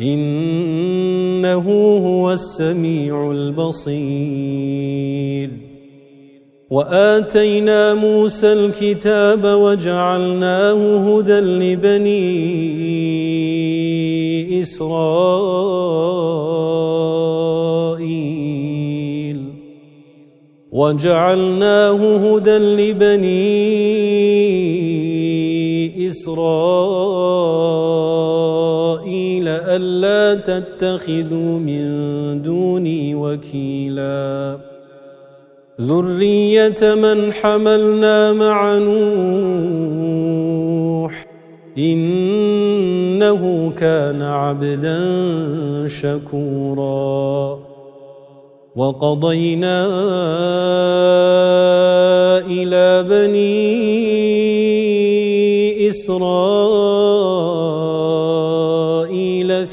إنه هو السميع البصير. وآتينا موسى الكتاب وجعلناه هدى لبني إسرائيل. وجعلناه هدى لبني إسرائيل. ألا تتخذوا من دوني وكيلا. ذرية من حملنا مع نوح إنه كان عبدا شكورا. وقضينا إلى بني إسرائيل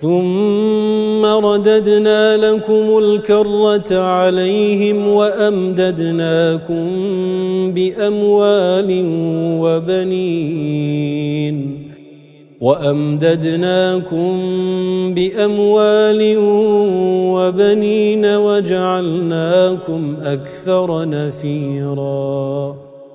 ثم رددنا لكم الكرة عليهم وأمددناكم بأموال وبنين وأمددناكم بأموال وبنين وجعلناكم أكثر نفيراً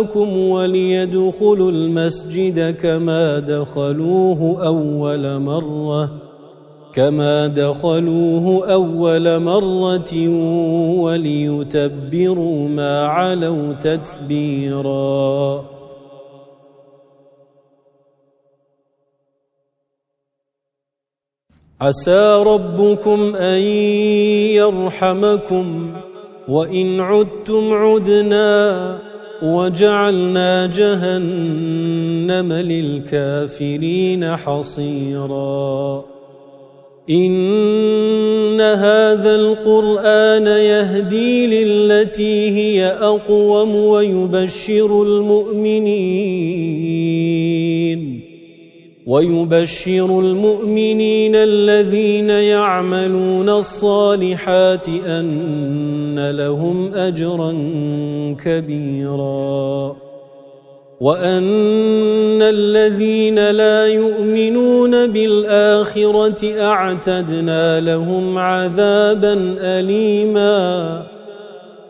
وجوهكم وليدخلوا المسجد كما دخلوه أول مرة كما دخلوه أول مرة وليتبروا ما علوا تتبيرا. عسى ربكم أن يرحمكم وإن عدتم عدنا وجعلنا جهنم للكافرين حصيرا. إن هذا القرآن يهدي للتي هي أقوم ويبشر المؤمنين. ويبشر المؤمنين الذين يعملون الصالحات أن لهم أجرا كبيرا وأن الذين لا يؤمنون بالآخرة أعتدنا لهم عذابا أليما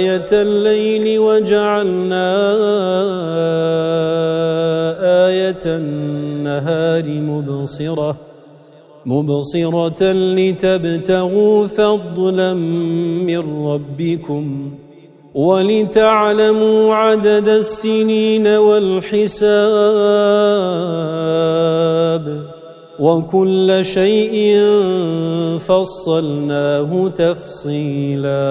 آية الليل وجعلنا آية النهار مبصرة مبصرة لتبتغوا فضلا من ربكم ولتعلموا عدد السنين والحساب وكل شيء فصلناه تفصيلا.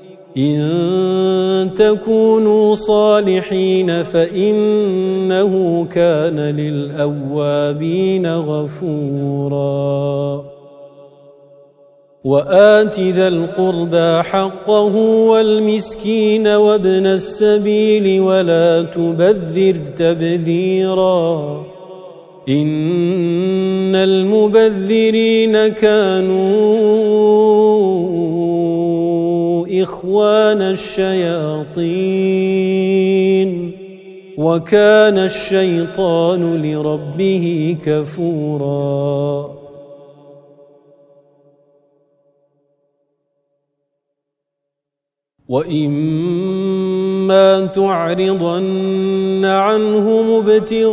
إن تكونوا صالحين فإنه كان للأوابين غفوراً. وآت ذا القربى حقه والمسكين وابن السبيل ولا تبذر تبذيرا. إن المبذرين كانوا إخوان الشياطين وكان الشيطان لربه كفوراً. وَإِمَّا تُعْرِضَنَّ عَنْهُمُ ابْتِغَاءَ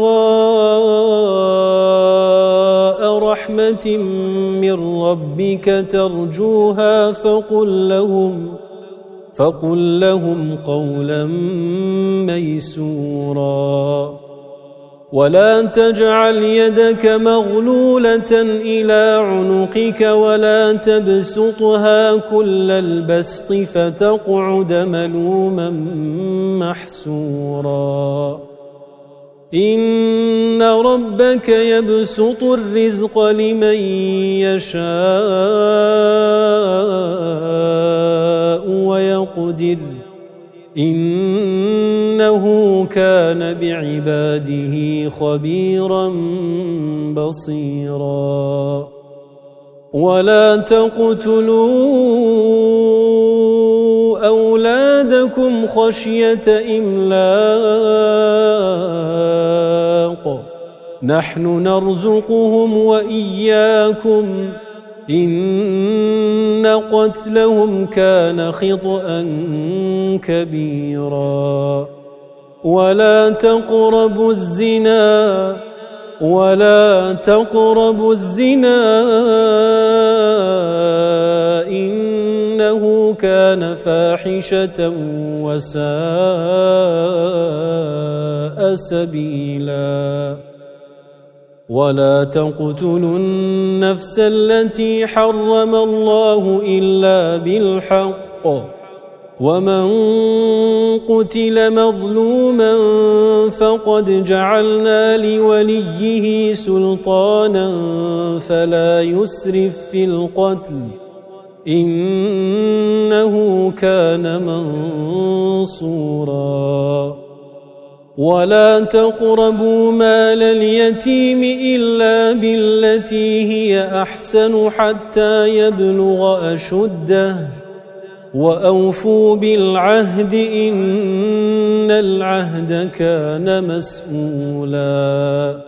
رَحْمَةٍ مِّن رَّبِّكَ تَرْجُوهَا فَقُل لَّهُمْ فَقُل لَّهُمْ قَوْلًا مَّيْسُورًا. ولا تجعل يدك مغلولة إلى عنقك ولا تبسطها كل البسط فتقعد ملوما محسورا. إن ربك يبسط الرزق لمن يشاء ويقدر إنه كان بعباده خبيرا بصيرا. ولا تقتلوا أولادكم خشية إملاق. نحن نرزقهم وإياكم. إن قتلهم كان خطأ كبيرا. ولا تقربوا الزنا. ولا تقربوا الزنا. كان فاحشة وساء سبيلاً. ولا تقتلوا النفس التي حرم الله إلا بالحق. ومن قتل مظلوما فقد جعلنا لوليه سلطانا فلا يسرف في القتل. إنه كان منصوراً. ولا تقربوا مال اليتيم إلا بالتي هي أحسن حتى يبلغ أشده. وأوفوا بالعهد إن العهد كان مسؤولا.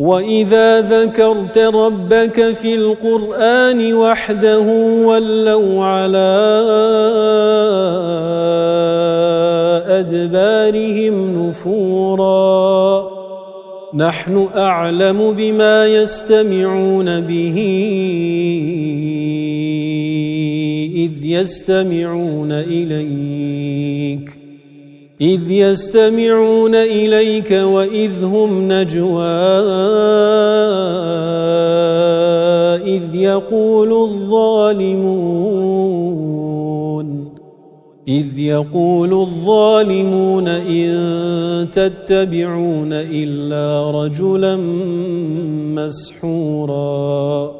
وَإِذَا ذَكَرْتَ رَبَّكَ فِي الْقُرْآنِ وَحْدَهُ وَلَّوْا عَلَى أَدْبَارِهِمْ نُفُورًا نَحْنُ أَعْلَمُ بِمَا يَسْتَمِعُونَ بِهِ إِذْ يَسْتَمِعُونَ إِلَيْكَ إِذْ يَسْتَمِعُونَ إِلَيْكَ وَإِذْ هُمْ نَجْوَى إِذْ يَقُولُ الظَّالِمُونَ إِذْ يَقُولُ الظَّالِمُونَ إِن تَتَّبِعُونَ إِلَّا رَجُلًا مَّسْحُورًا.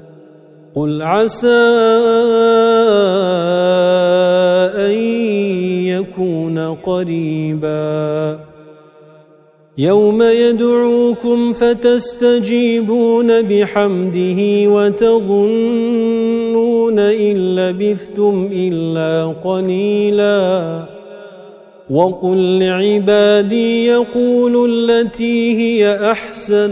قُلْ عَسَىٰ أَن يَكُونَ قَرِيبًا يَوْمَ يَدْعُوكُمْ فَتَسْتَجِيبُونَ بِحَمْدِهِ وَتَظُنُّونَ إِن لَّبِثْتُمْ إِلَّا قَلِيلًا وَقُل لِّعِبَادِي يَقُولُوا الَّتِي هِيَ أَحْسَنُ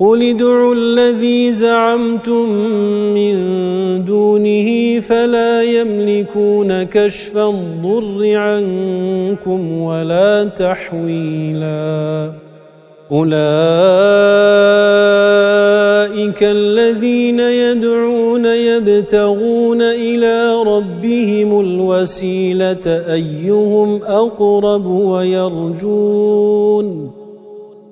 قُلِ ادْعُوا الَّذِي زَعَمْتُم مِّن دُونِهِ فَلَا يَمْلِكُونَ كَشْفَ الضُّرِّ عَنكُمْ وَلَا تَحْوِيلًا أُولَئِكَ الذين يدعون يبتغون إلى ربهم الوسيلة أيهم أقرب ويرجون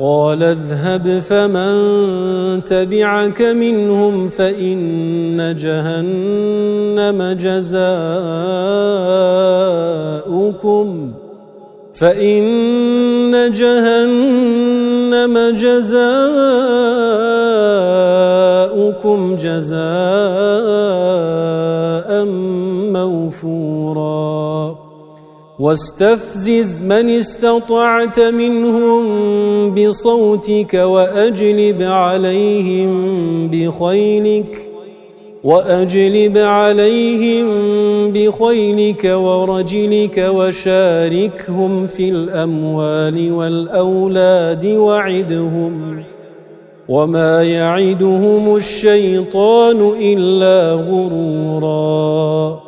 قال اذهب فمن تبعك منهم فإن جهنم جزاؤكم فإن جهنم جزاؤكم جزاء موفوراً. واستفزز من استطعت منهم بصوتك وأجلب عليهم بخيلك وأجلب عليهم بخيلك ورجلك وشاركهم في الأموال والأولاد وعدهم وما يعدهم الشيطان إلا غرورا.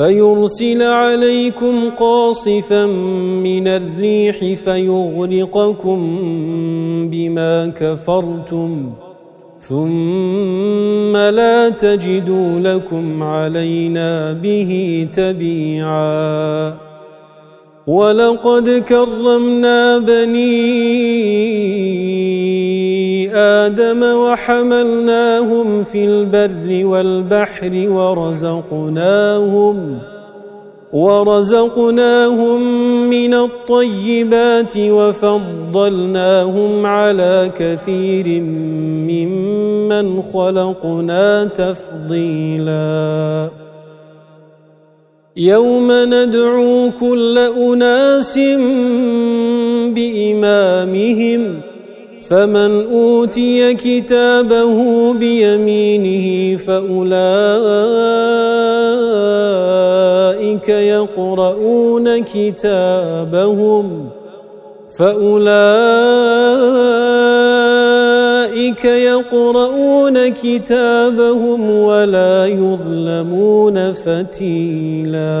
فيرسل عليكم قاصفا من الريح فيغرقكم بما كفرتم ثم لا تجدوا لكم علينا به تبيعا ولقد كرمنا بني آدم وحملناهم في البر والبحر ورزقناهم ورزقناهم من الطيبات وفضلناهم على كثير ممن خلقنا تفضيلا. يوم ندعو كل أناس بإمامهم فمن أوتي كتابه بيمينه فأولئك يقرؤون كتابهم فأولئك يقرؤون كتابهم ولا يظلمون فتيلا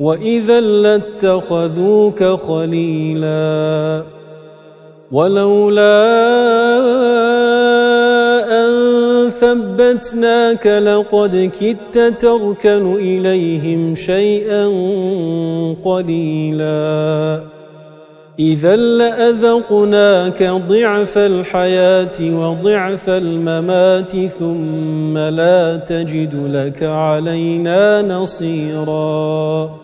وإذا لاتخذوك خليلا ولولا ثبتناك لقد كدت تركن إليهم شيئا قليلا إذا لأذقناك ضعف الحياة وضعف الممات ثم لا تجد لك علينا نصيراً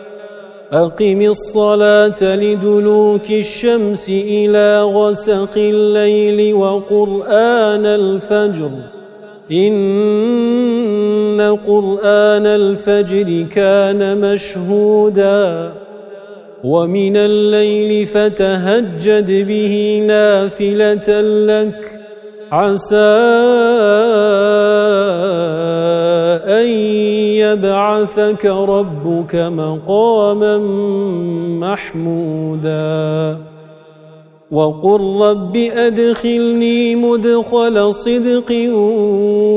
أقم الصلاة لدلوك الشمس إلى غسق الليل وقرآن الفجر. إن قرآن الفجر كان مشهودا. ومن الليل فتهجد به نافلة لك. عسى أن يبعثك ربك مقاما محمودا وقل رب أدخلني مدخل صدق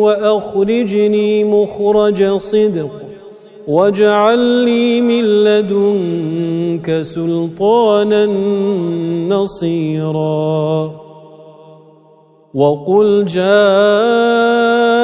وأخرجني مخرج صدق واجعل لي من لدنك سلطانا نصيرا وقل جاء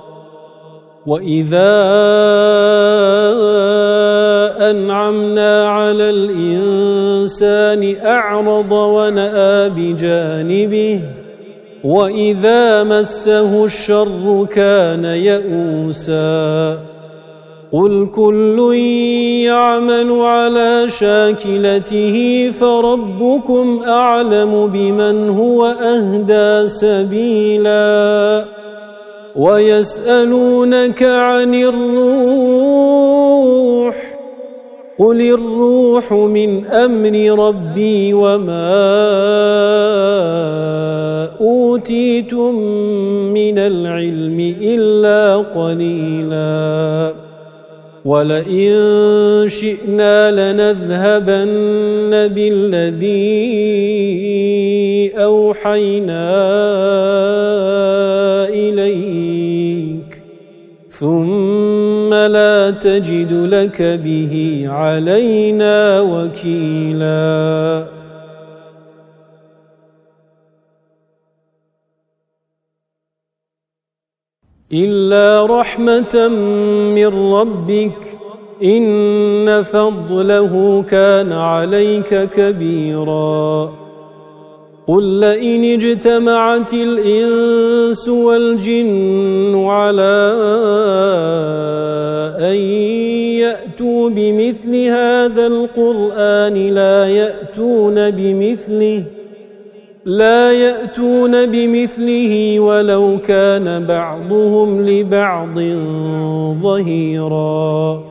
وَإِذَا أَنْعَمْنَا عَلَى الْإِنسَانِ أَعْرَضَ وَنَأَى بِجَانِبِهِ وَإِذَا مَسَّهُ الشَّرُّ كَانَ يَئُوسًا قُلْ كُلٌّ يَعْمَلُ عَلَى شَاكِلَتِهِ فَرَبُّكُمْ أَعْلَمُ بِمَنْ هُوَ أَهْدَى سَبِيلًا ويسألونك عن الروح قل الروح من أمر ربي وما أوتيتم من العلم إلا قليلاً وَلَئِن شِئْنَا لَنَذْهَبَنَّ بِالَّذِي أَوْحَيْنَا ثُمَّ لَا تَجِدُ لَكَ بِهِ عَلَيْنَا وَكِيلًا. إِلَّا رَحْمَةً مِّن رَّبِّكَ إِنَّ فَضْلَهُ كَانَ عَلَيْكَ كَبِيرًا. قُل لَّئِنِ اجْتَمَعَتِ الْإِنسُ وَالْجِنُّ عَلَىٰ أَن يَأْتُوا بِمِثْلِ هَٰذَا الْقُرْآنِ لَا يَأْتُونَ بِمِثْلِهِ لا يأتون بمثله ولو كان بعضهم لبعض ظهيرا.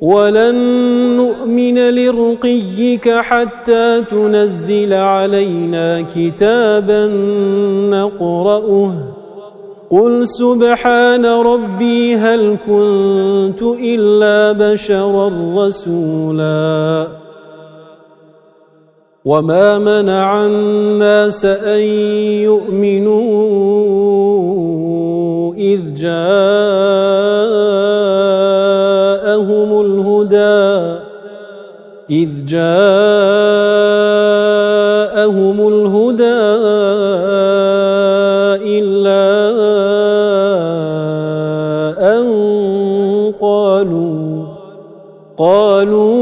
وَلَن نُّؤْمِنَ لِرُقِيِّكَ حَتَّىٰ تُنَزِّلَ عَلَيْنَا كِتَابًا نَّقْرَؤُهُ قُلْ سُبْحَانَ رَبِّي هَلْ كُنتُ إِلَّا بَشَرًا رَّسُولًا. وَمَا مَنَعَ النَّاسَ أَن يُؤْمِنُوا إِذْ جَاءَهُمُ إِذْ جَاءَهُمُ الْهُدَى قالوا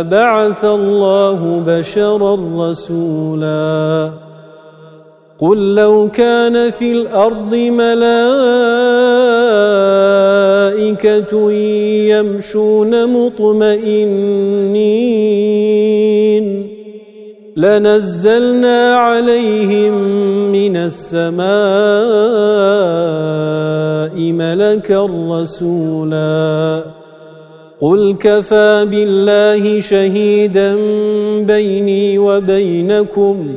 أبعث الله بشرا رسولا قل لو كان في الأرض ملائكة يمشون مطمئنين. لنزلنا عليهم من السماء ملكا رسولا. قل كفى بالله شهيدا بيني وبينكم.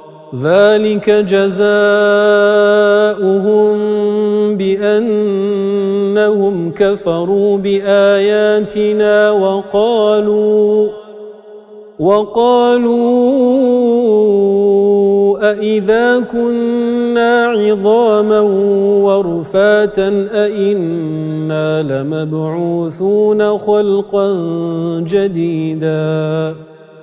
ذلك جزاؤهم بأنهم كفروا بآياتنا وقالوا وقالوا أئذا كنا عظاما ورفاتا أئنا لمبعوثون خلقا جديدا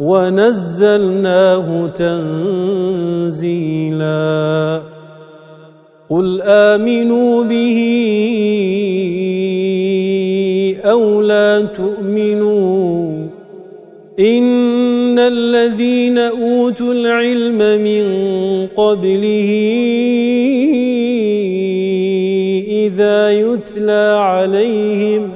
ونزلناه تنزيلا. قل آمنوا به أو لا تؤمنوا. إن الذين أوتوا العلم من قبله إذا يتلى عليهم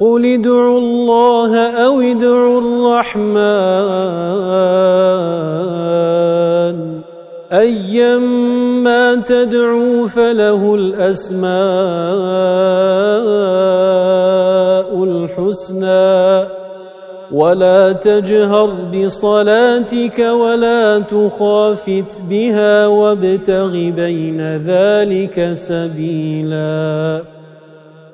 قل ادعوا الله أو ادعوا الرحمن أيما تدعوا فله الأسماء الحسنى ولا تجهر بصلاتك ولا تخافت بها وابتغ بين ذلك سبيلاً